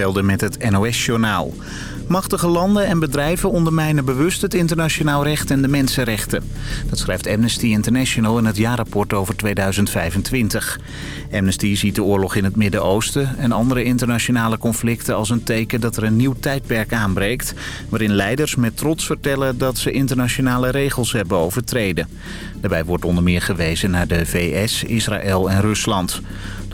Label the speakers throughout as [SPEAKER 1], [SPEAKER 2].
[SPEAKER 1] Velden met het NOS-journaal. Machtige landen en bedrijven ondermijnen bewust het internationaal recht en de mensenrechten. Dat schrijft Amnesty International in het jaarrapport over 2025. Amnesty ziet de oorlog in het Midden-Oosten en andere internationale conflicten als een teken dat er een nieuw tijdperk aanbreekt... waarin leiders met trots vertellen dat ze internationale regels hebben overtreden. Daarbij wordt onder meer gewezen naar de VS, Israël en Rusland.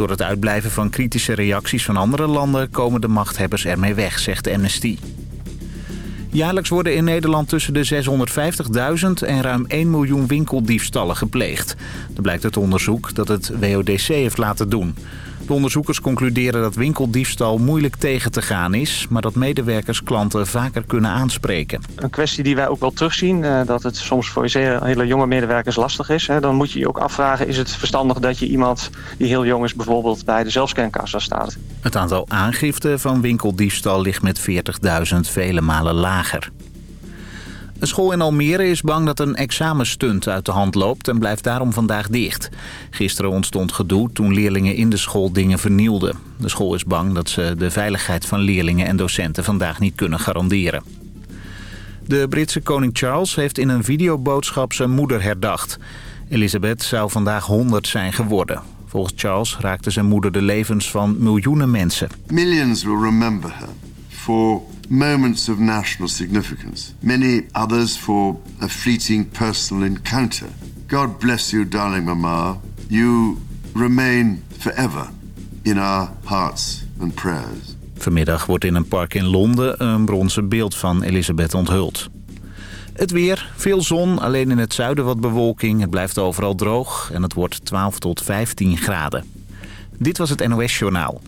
[SPEAKER 1] Door het uitblijven van kritische reacties van andere landen komen de machthebbers ermee weg, zegt Amnesty. Jaarlijks worden in Nederland tussen de 650.000 en ruim 1 miljoen winkeldiefstallen gepleegd. Dat blijkt uit onderzoek dat het WODC heeft laten doen. De onderzoekers concluderen dat winkeldiefstal moeilijk tegen te gaan is... maar dat medewerkers klanten vaker kunnen aanspreken.
[SPEAKER 2] Een kwestie die wij ook wel terugzien, uh, dat het soms voor hele jonge medewerkers lastig is. Dan moet je je ook afvragen, is het verstandig dat je iemand die heel jong is... bijvoorbeeld bij de zelfscankassa staat?
[SPEAKER 1] Het aantal aangiften van winkeldiefstal ligt met 40.000 vele malen lager. Een school in Almere is bang dat een examenstunt uit de hand loopt en blijft daarom vandaag dicht. Gisteren ontstond gedoe toen leerlingen in de school dingen vernielden. De school is bang dat ze de veiligheid van leerlingen en docenten vandaag niet kunnen garanderen. De Britse koning Charles heeft in een videoboodschap zijn moeder herdacht. Elizabeth zou vandaag 100 zijn geworden. Volgens Charles raakte zijn moeder de levens van miljoenen mensen.
[SPEAKER 3] Millions will remember her for moments of national significance. Many others for a fleeting personal encounter. God bless you, darling mama. You remain forever in our hearts and prayers.
[SPEAKER 1] Vanmiddag wordt in een park in Londen een bronzen beeld van Elisabeth onthuld. Het weer, veel zon, alleen in het zuiden wat bewolking. Het blijft overal droog en het wordt 12 tot 15 graden. Dit was het NOS Journaal.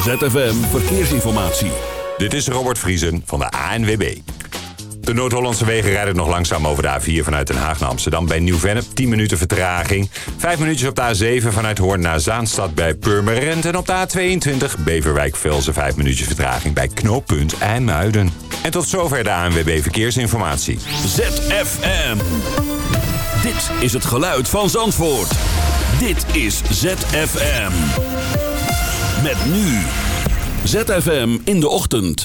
[SPEAKER 4] ZFM Verkeersinformatie.
[SPEAKER 5] Dit is Robert Vriesen van de ANWB. De Noord-Hollandse wegen rijden nog langzaam over de A4 vanuit Den Haag naar Amsterdam bij Nieuw-Vennep. 10 minuten vertraging. 5 minuutjes op de A7 vanuit Hoorn naar Zaanstad bij Purmerend. En op de A22 Beverwijk-Velzen 5 minuutjes vertraging bij knooppunt IJmuiden. En tot zover de ANWB Verkeersinformatie.
[SPEAKER 4] ZFM. Dit is het geluid van Zandvoort. Dit is ZFM. Met nu... ZFM in de ochtend.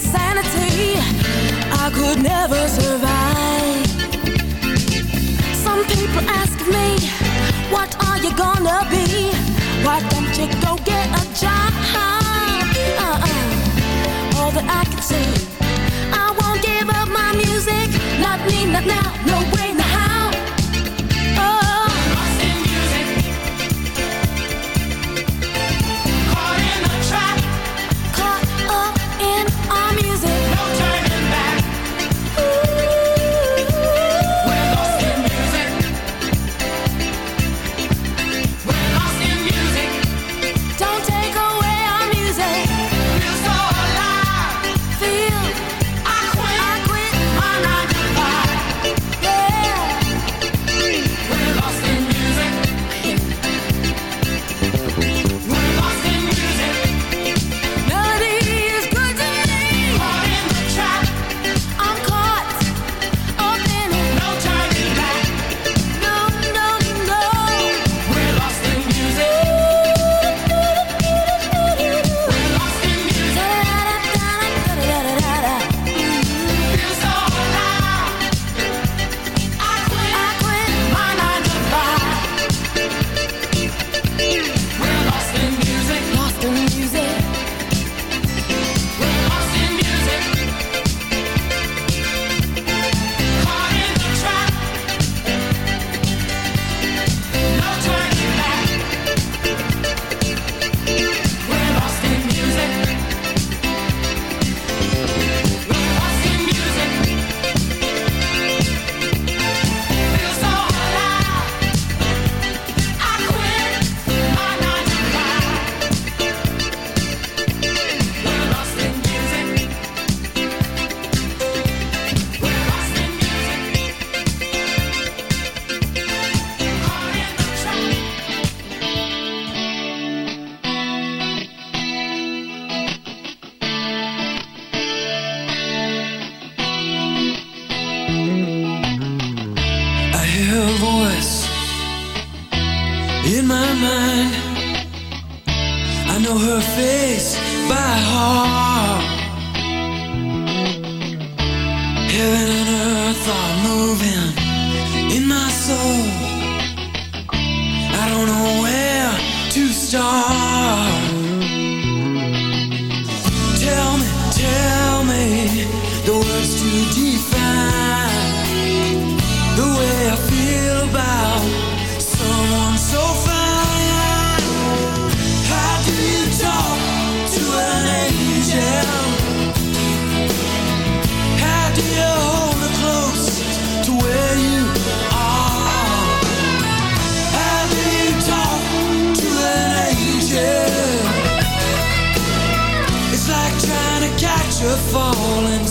[SPEAKER 6] sanity I could never survive Some people ask me What
[SPEAKER 4] are you gonna be? Why don't you go get a job? Uh -uh. All that I can say, I won't give up
[SPEAKER 6] my music Not
[SPEAKER 4] me, not now, no far moving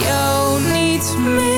[SPEAKER 7] Jou niet mis.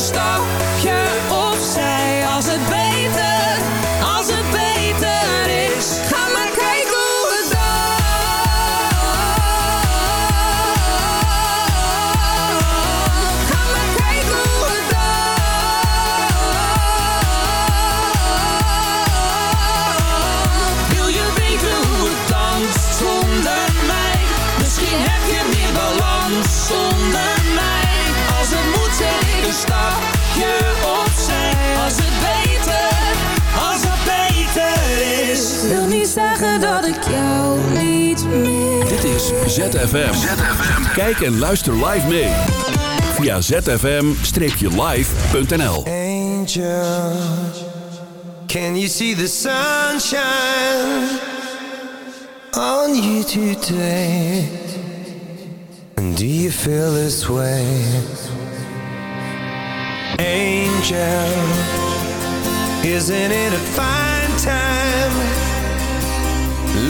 [SPEAKER 8] stapje jou niet meer.
[SPEAKER 4] Dit is ZFM. Kijk en luister live mee. Via zfm-live.nl
[SPEAKER 6] Angel, can you see the sunshine on you today? And do you feel this way? Angel, isn't it a fine time?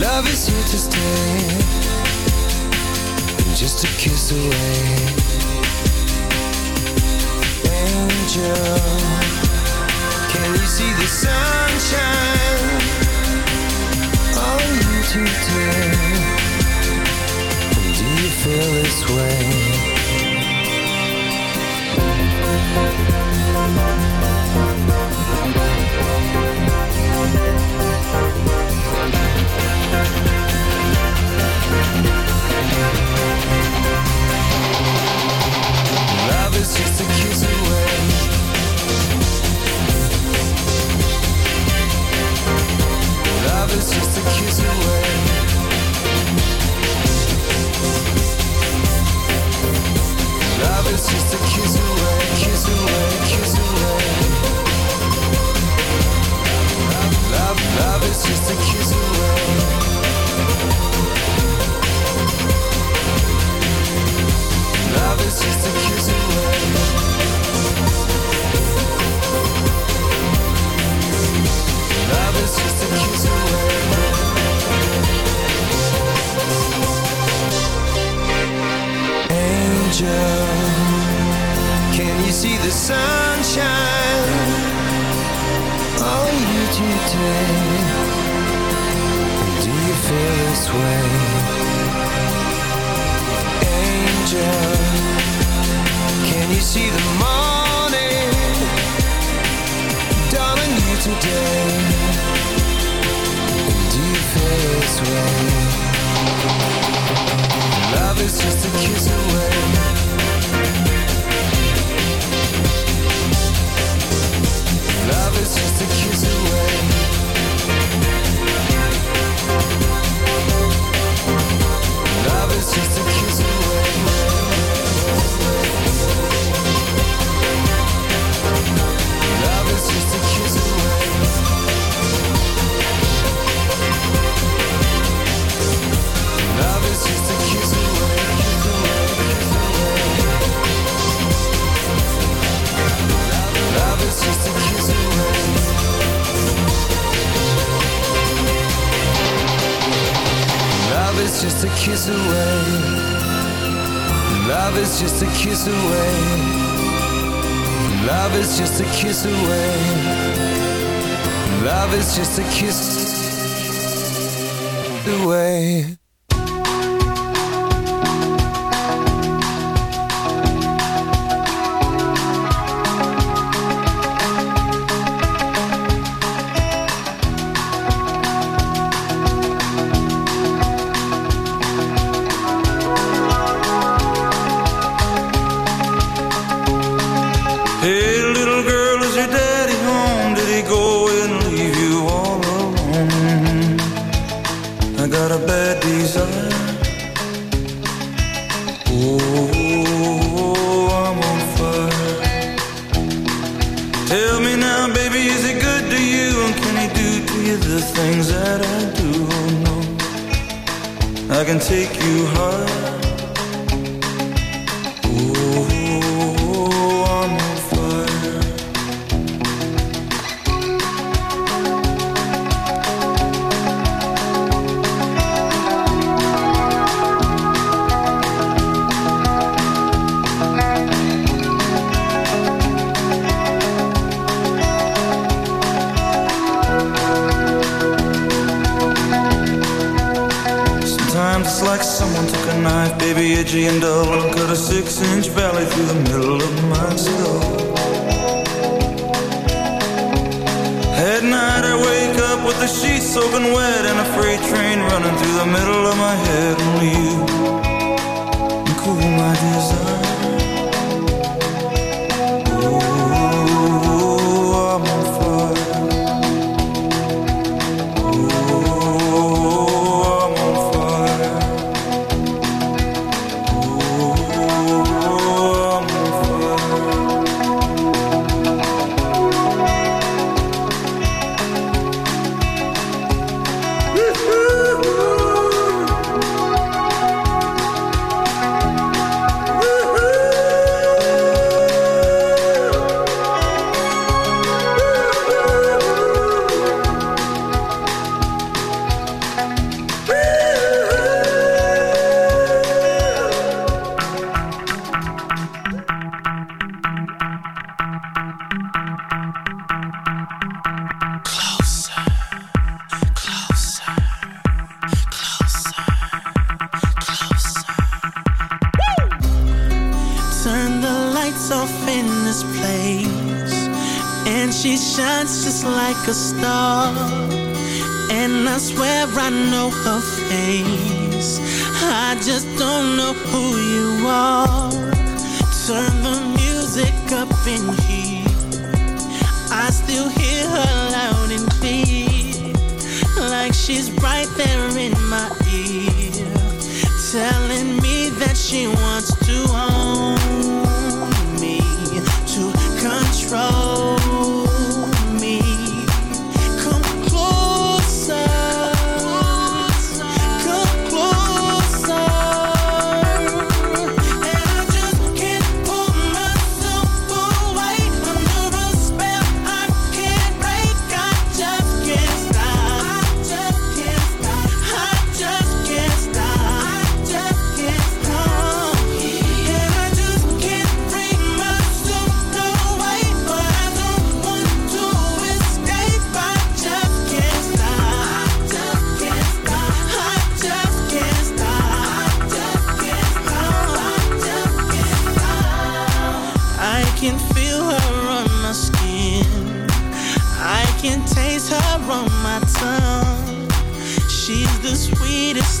[SPEAKER 6] Love is here to stay, And just a kiss away angel. Can you see the sunshine on you today? And do you feel this way? Love is just a kiss away. Kiss away. Kiss away,
[SPEAKER 9] I can take you high. baby, itchy and dull And cut a six-inch valley through the middle of my skull. At night I wake up with the sheets soaking wet And a freight train running through the middle of my head Only you cool my desire.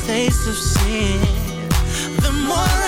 [SPEAKER 10] Taste of sin, the more I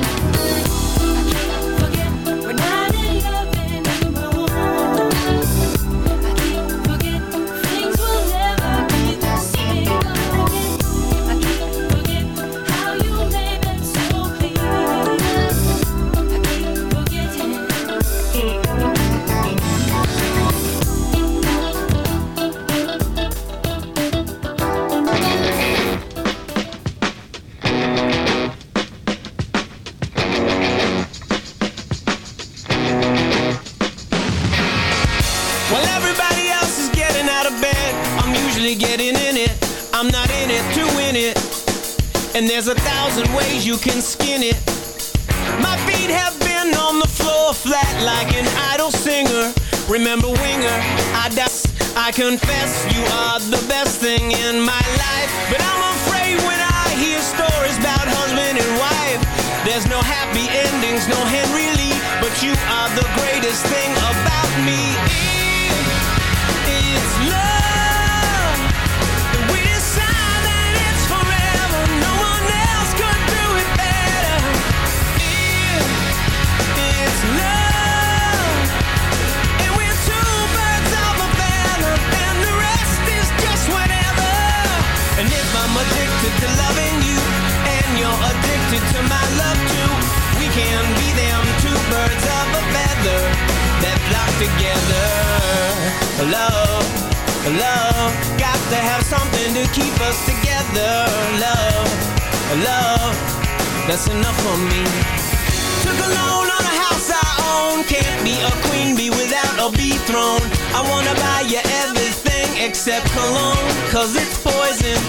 [SPEAKER 9] I
[SPEAKER 11] wanna buy you everything except cologne, cause it's poison.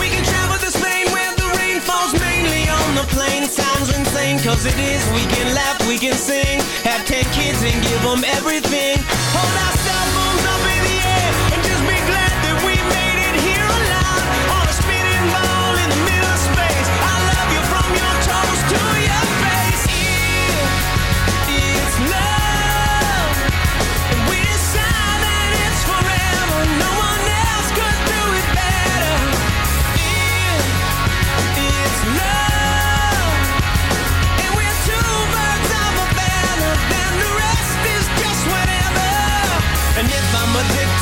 [SPEAKER 11] We can travel to Spain where the rain falls mainly on the plain. Sounds insane, cause it is. We can laugh, we can sing. Have ten kids and give them everything. Hold our cell phones